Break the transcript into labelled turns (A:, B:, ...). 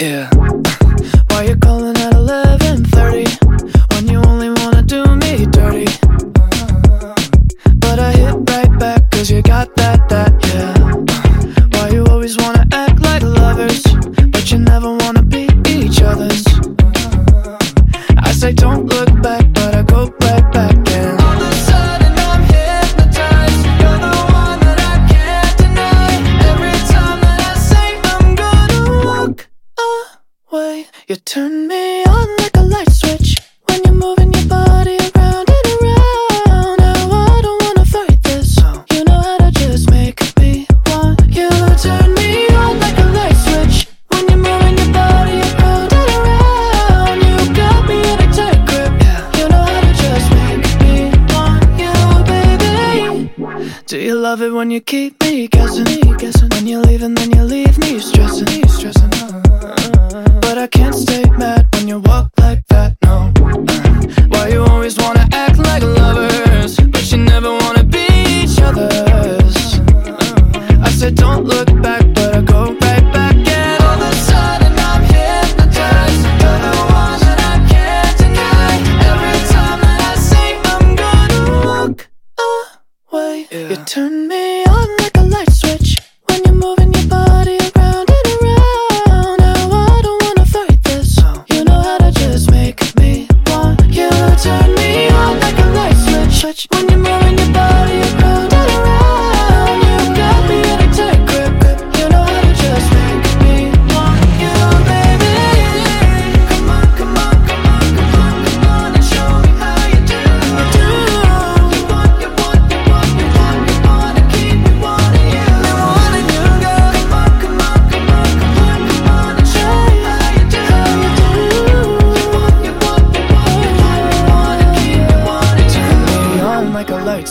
A: Yeah. Why you calling at 11:30 when you only wanna do me dirty? But I hit right back 'cause you got that that yeah. Why you always wanna act like lovers, but you never wanna be each other's? I say don't look back, you turn me on like a light switch when you're moving your body around and around. Now I don't wanna fight this. You know how to just make me want you. Turn me on like a light switch when you're moving your body around and around. You got me in a tight grip. You know how to just make me want you, baby. Do you love it when you keep me guessing? guessing? When you leave and then you leave me stressing, stressing. Away, you turn me on like a light switch